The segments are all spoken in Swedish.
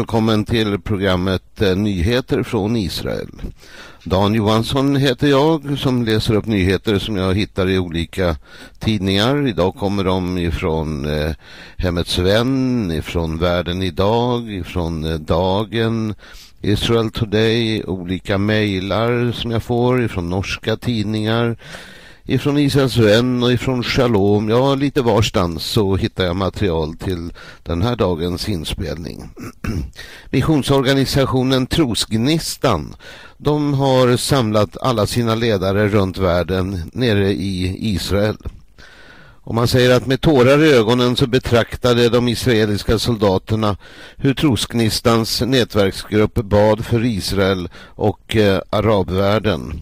välkommen till programmet eh, Nyheter från Israel. Dan Johansson heter jag som läser upp nyheter som jag hittar i olika tidningar. Idag kommer de ifrån eh, Hemmets vän, ifrån Världen idag, ifrån eh, Dagen, Israel Today, olika mejlar som jag får ifrån norska tidningar ifrån Israels vän och ifrån Shalom. Ja, lite varstans så hittar jag material till den här dagens inspelning. Missionsorganisationen Trosgnistan de har samlat alla sina ledare runt världen nere i Israel. Och man säger att med tårar i ögonen så betraktade de israeliska soldaterna hur Trosgnistans nätverksgrupp bad för Israel och eh, arabvärlden.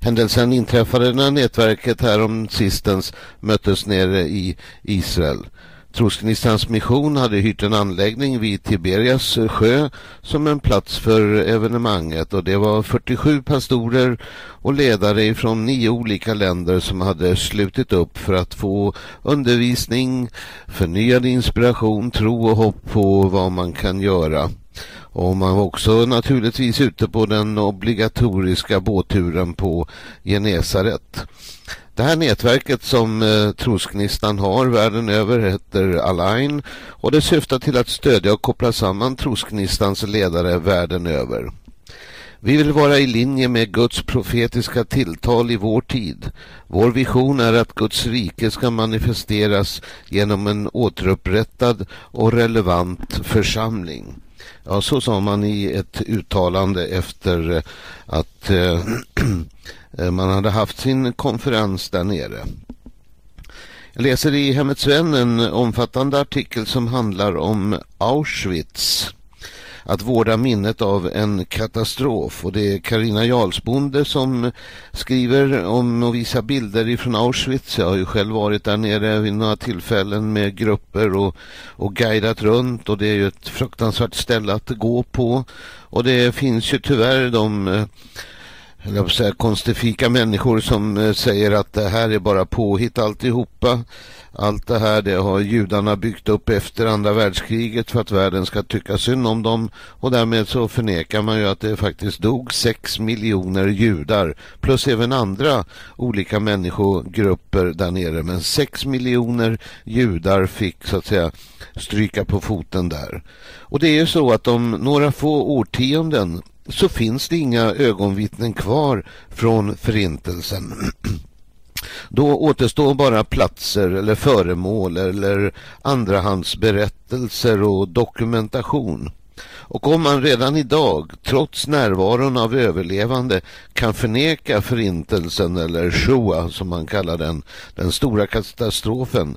Händelsen inträffade när nätverket här om sistens möttes nere i Israel. Trosgnistans mission hade hyrt en anläggning vid Tiberias eh, sjö som en plats för evenemanget och det var 47 pastorer och ledare från nio olika länder som hade slutit upp för att få undervisning, förnyad inspiration, tro och hopp på vad man kan göra. Och man var också naturligtvis ute på den obligatoriska båtturen på Genesaret. Det här nätverket som eh, trosgnistan har världen över heter Align och det syftar till att stödja och koppla samman trosgnistans ledare världen över. Vi vill vara i linje med Guds profetiska tilltal i vår tid. Vår vision är att Guds rike ska manifesteras genom en återupprättad och relevant församling. Ja, så sa man i ett uttalande efter att eh, Eh, man hade haft sin konferens där nere. Jag läser i Hemmets vän en omfattande artikel som handlar om Auschwitz att vårda minnet av en katastrof. Och det är Karina Jarlsbonde som skriver om och visar bilder ifrån Auschwitz. Jag har ju själv varit där nere vid några tillfällen med grupper och, och guidat runt. Och det är ju ett fruktansvärt ställe att gå på. Och det finns ju tyvärr de eh, jag säga, konstifika människor som eh, säger att det här är bara påhitt alltihopa. Allt det här det har judarna byggt upp efter andra världskriget för att världen ska tycka synd om dem och därmed så förnekar man ju att det faktiskt dog sex miljoner judar plus även andra olika människogrupper där nere men sex miljoner judar fick så att säga stryka på foten där. Och det är ju så att om några få årtionden så finns det inga ögonvittnen kvar från förintelsen. Då återstår bara platser eller föremål eller andrahandsberättelser och dokumentation. Och om man redan idag, trots närvaron av överlevande, kan förneka förintelsen eller Shoah som man kallar den, den stora katastrofen,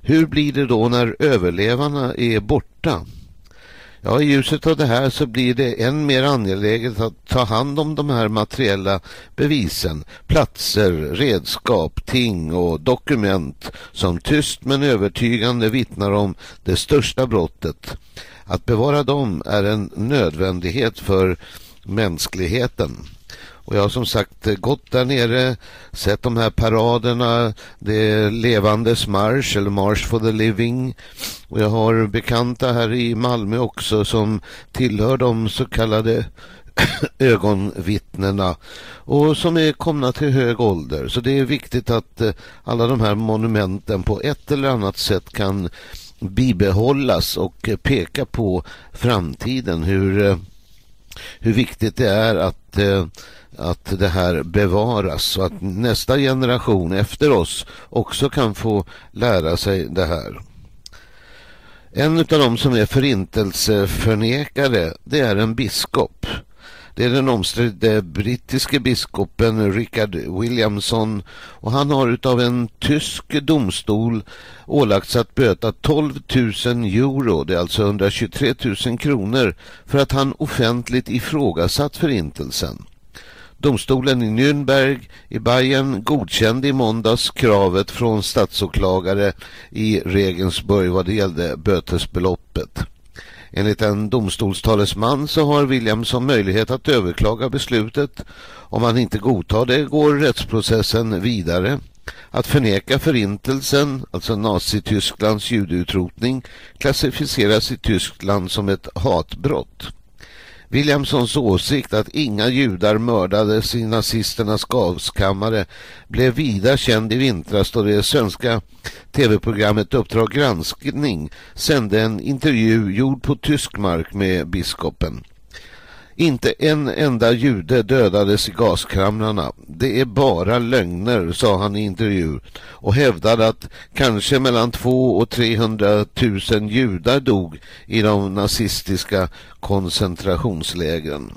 hur blir det då när överlevarna är borta? Ja, i ljuset av det här så blir det än mer angeläget att ta hand om de här materiella bevisen, platser, redskap, ting och dokument som tyst men övertygande vittnar om det största brottet. Att bevara dem är en nödvändighet för mänskligheten. Och jag har som sagt eh, gått där nere, sett de här paraderna, det levandes marsch eller March for the Living. Och jag har bekanta här i Malmö också som tillhör de så kallade ögonvittnena och som är komna till hög ålder. Så det är viktigt att eh, alla de här monumenten på ett eller annat sätt kan bibehållas och eh, peka på framtiden. Hur, hur viktigt det är att eh, att det här bevaras så att nästa generation efter oss också kan få lära sig det här. En av dem som är förintelseförnekare det är en biskop. Det är den omstridde brittiske biskopen Richard Williamson och han har utav en tysk domstol ålagts att böta 12 000 euro, det är alltså 123 000 kronor, för att han offentligt ifrågasatt förintelsen. Domstolen i Nürnberg i Bayern godkände i måndags kravet från statsåklagare i Regensburg vad det gällde bötesbeloppet. Enligt en domstolstalesman så har Williamson möjlighet att överklaga beslutet. Om han inte godtar det går rättsprocessen vidare. Att förneka förintelsen, alltså Nazitysklands judeutrotning, klassificeras i Tyskland som ett hatbrott. Williamsons åsikt att inga judar mördades i nazisternas gaskammare blev vida känd i vintras då det svenska tv-programmet Uppdrag granskning sände en intervju gjord på tysk mark med biskopen. Inte en enda jude dödades i gaskamrarna. Det är bara lögner, sa han i intervju och hävdade att kanske mellan 2 och 300 000 judar dog i de nazistiska koncentrationslägren.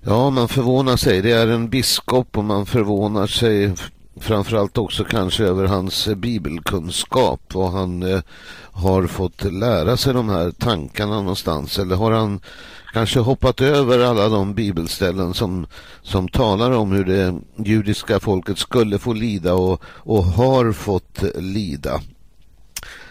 Ja, man förvånar sig. Det är en biskop och man förvånar sig framförallt också kanske över hans bibelkunskap och han eh, har fått lära sig de här tankarna någonstans eller har han kanske hoppat över alla de bibelställen som, som talar om hur det judiska folket skulle få lida och, och har fått lida.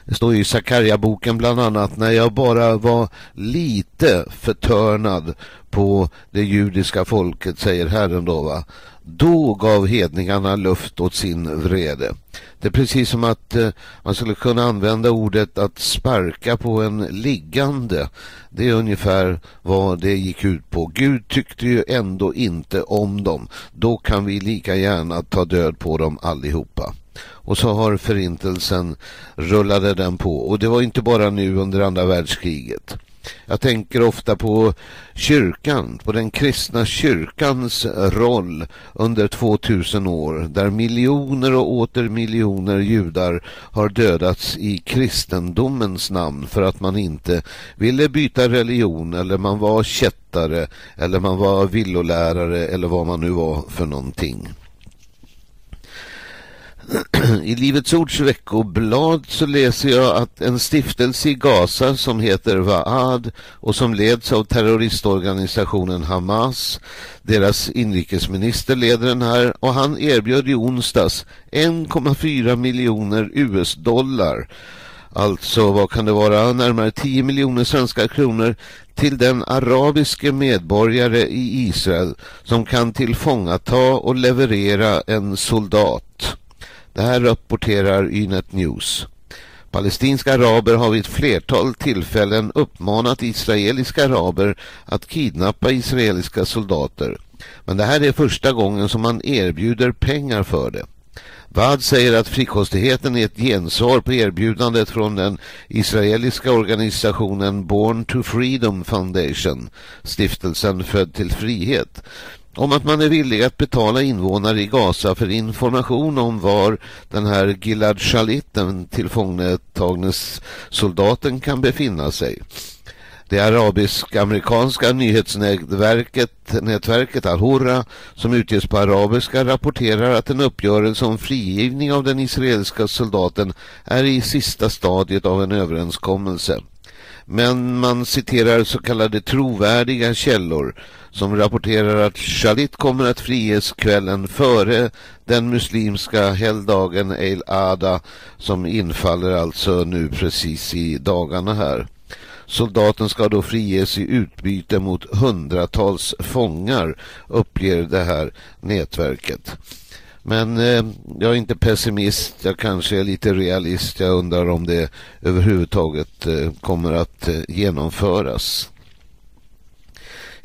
Det står i Sakarja-boken bland annat när jag bara var lite förtörnad på det judiska folket, säger Herren då va. Då gav hedningarna luft åt sin vrede. Det är precis som att eh, man skulle kunna använda ordet att sparka på en liggande. Det är ungefär vad det gick ut på. Gud tyckte ju ändå inte om dem. Då kan vi lika gärna ta död på dem allihopa. Och så har förintelsen rullade den på. Och det var inte bara nu under andra världskriget. Jag tänker ofta på kyrkan, på den kristna kyrkans roll under 2000 år där miljoner och åter miljoner judar har dödats i kristendomens namn för att man inte ville byta religion eller man var kättare eller man var villolärare eller vad man nu var för någonting. I Livets Ords veckoblad så läser jag att en stiftelse i Gaza som heter Vaad och som leds av terroristorganisationen Hamas, deras inrikesminister leder den här och han erbjöd i onsdags 1,4 miljoner US-dollar alltså vad kan det vara, närmare 10 miljoner svenska kronor till den arabiske medborgare i Israel som kan tillfångata och leverera en soldat. Det här rapporterar Ynet News. Palestinska araber har vid ett flertal tillfällen uppmanat israeliska araber att kidnappa israeliska soldater. Men det här är första gången som man erbjuder pengar för det. Vad säger att frikostigheten är ett gensvar på erbjudandet från den israeliska organisationen Born to Freedom Foundation, stiftelsen Född till frihet, om att man är villig att betala invånare i Gaza för information om var den här Gilad Shalit, den tillfångetagnes soldaten, kan befinna sig. Det arabisk-amerikanska nyhetsnätverket nätverket Al-Hurra som utges på arabiska rapporterar att en uppgörelse om frigivning av den israeliska soldaten är i sista stadiet av en överenskommelse. Men man citerar så kallade trovärdiga källor som rapporterar att Shalit kommer att friges kvällen före den muslimska helgdagen El Ada som infaller alltså nu precis i dagarna här. Soldaten ska då friges i utbyte mot hundratals fångar, uppger det här nätverket. Men eh, jag är inte pessimist, jag kanske är lite realist. Jag undrar om det överhuvudtaget eh, kommer att eh, genomföras.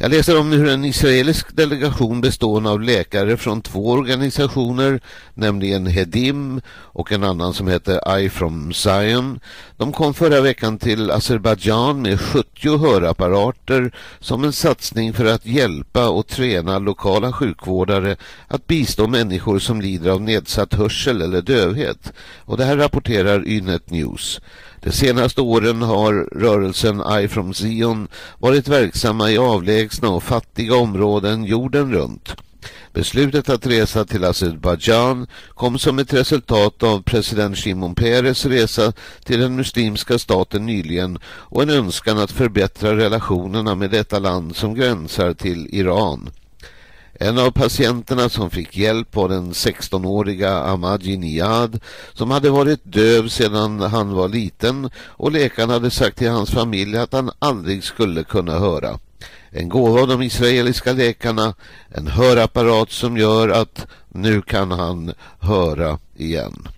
Jag läser om hur en israelisk delegation bestående av läkare från två organisationer, nämligen Hedim och en annan som heter I from Zion. De kom förra veckan till Azerbajdzjan med 70 hörapparater som en satsning för att hjälpa och träna lokala sjukvårdare att bistå människor som lider av nedsatt hörsel eller dövhet. Och det här rapporterar Ynet News. De senaste åren har rörelsen I from Zion varit verksamma i avlägsna och fattiga områden jorden runt. Beslutet att resa till Azerbajdzjan kom som ett resultat av president Shimon Peres resa till den muslimska staten nyligen och en önskan att förbättra relationerna med detta land som gränsar till Iran. En av patienterna som fick hjälp var den 16-åriga Ahmadi Niad som hade varit döv sedan han var liten och läkaren hade sagt till hans familj att han aldrig skulle kunna höra en gåva av de israeliska läkarna, en hörapparat som gör att nu kan han höra igen.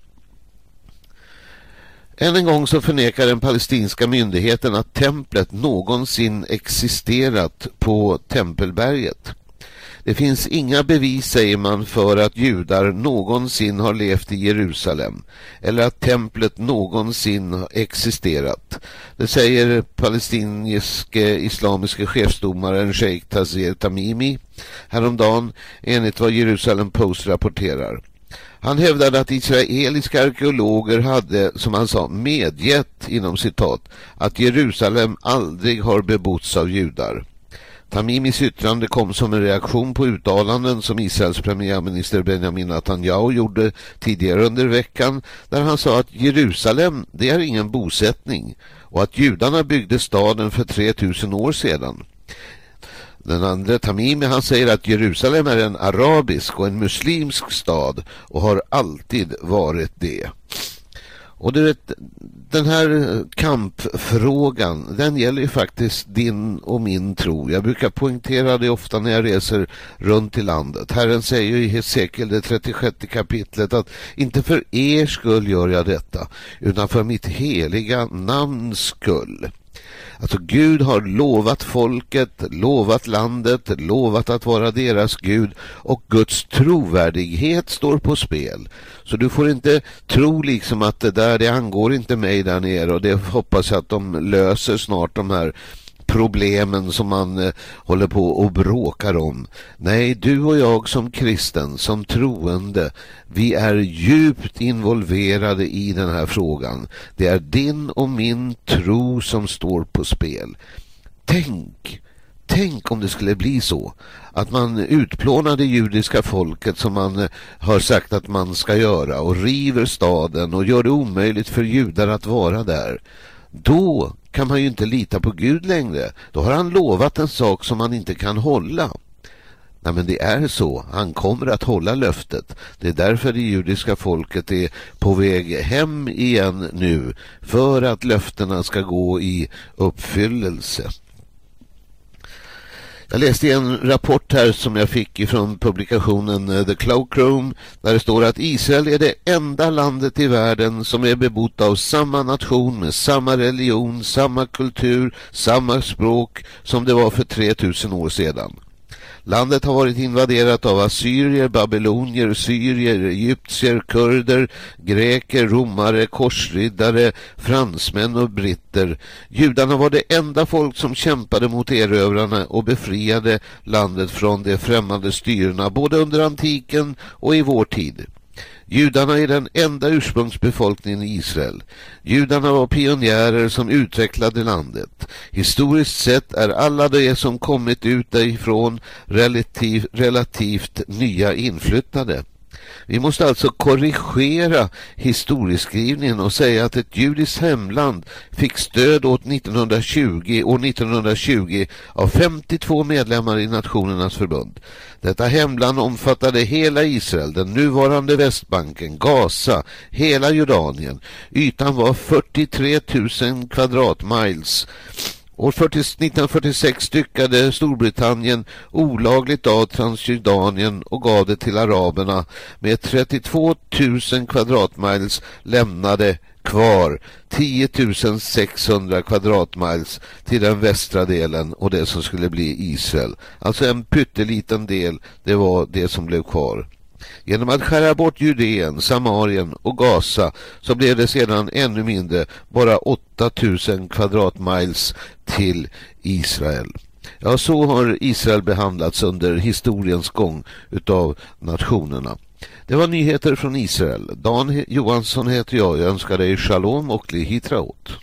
Än en gång så förnekar den palestinska myndigheten att templet någonsin existerat på Tempelberget. Det finns inga bevis, säger man, för att judar någonsin har levt i Jerusalem eller att templet någonsin har existerat. Det säger palestinske islamiske chefsdomaren Sheikh Tazir Tamimi häromdagen enligt vad Jerusalem Post rapporterar. Han hävdade att israeliska arkeologer hade, som han sa, medgett inom citat att Jerusalem aldrig har bebotts av judar. Tamimis yttrande kom som en reaktion på uttalanden som Israels premiärminister Benjamin Netanyahu gjorde tidigare under veckan där han sa att Jerusalem det är ingen bosättning och att judarna byggde staden för 3000 år sedan. Den andra Tamimi han säger att Jerusalem är en arabisk och en muslimsk stad och har alltid varit det. Och du vet, den här kampfrågan, den gäller ju faktiskt din och min tro. Jag brukar poängtera det ofta när jag reser runt i landet. Herren säger ju i Hesekiel det 36 kapitlet att inte för er skull gör jag detta, utan för mitt heliga namns skull. Alltså Gud har lovat folket, lovat landet, lovat att vara deras Gud och Guds trovärdighet står på spel. Så du får inte tro liksom att det där det angår inte mig där nere och det hoppas jag att de löser snart de här problemen som man eh, håller på och bråkar om. Nej, du och jag som kristen, som troende, vi är djupt involverade i den här frågan. Det är din och min tro som står på spel. Tänk, tänk om det skulle bli så att man utplånar det judiska folket som man eh, har sagt att man ska göra och river staden och gör det omöjligt för judar att vara där. Då kan man ju inte lita på Gud längre. Då har han lovat en sak som han inte kan hålla. Nej men det är så. Han kommer att hålla löftet. Det är därför det judiska folket är på väg hem igen nu. För att löftena ska gå i uppfyllelse. Jag läste en rapport här som jag fick från publikationen eh, The Cloakroom där det står att Israel är det enda landet i världen som är bebott av samma nation med samma religion, samma kultur, samma språk som det var för 3000 år sedan. Landet har varit invaderat av assyrier, babylonier, syrier, egyptier, kurder, greker, romare, korsriddare, fransmän och britter. Judarna var det enda folk som kämpade mot erövrarna och befriade landet från de främmande styrena både under antiken och i vår tid. Judarna är den enda ursprungsbefolkningen i Israel. Judarna var pionjärer som utvecklade landet. Historiskt sett är alla de som kommit ut därifrån relativ, relativt nya inflyttade. Vi måste alltså korrigera historieskrivningen och säga att ett judiskt hemland fick stöd åt 1920 och 1920 av 52 medlemmar i Nationernas förbund. Detta hemland omfattade hela Israel, den nuvarande Västbanken, Gaza, hela Jordanien. Ytan var 43 000 kvadratmiles År 1946 styckade Storbritannien olagligt av Transjordanien och gav det till araberna med 32 000 kvadratmiles lämnade kvar 10 600 kvadratmiles till den västra delen och det som skulle bli Israel. Alltså en pytteliten del, det var det som blev kvar. Genom att skära bort Judeen, Samarien och Gaza så blev det sedan ännu mindre, bara 8000 kvadratmiles till Israel. Ja, så har Israel behandlats under historiens gång utav nationerna. Det var nyheter från Israel. Dan Johansson heter jag. Jag önskar dig shalom och lihitraot.